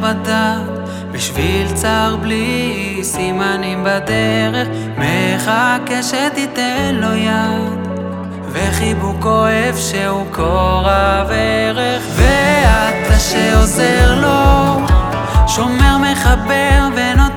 בדד בשביל צר בלי סימנים בדרך מחכה שתיתן לו יד. וחיבוק אוהב שהוא כה רב ערך ואתה שעוזר לו שומר מחבר ונותן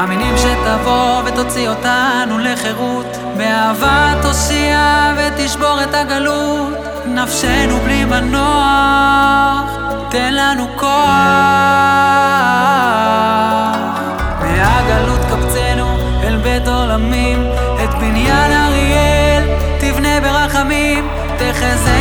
מאמינים שתבוא ותוציא אותנו לחירות, באהבה תושיע ותשבור את הגלות, נפשנו בלי מנוח, תן לנו כוח. מהגלות קבצנו אל בית עולמים, את בניין אריאל תבנה ברחמים, תחזק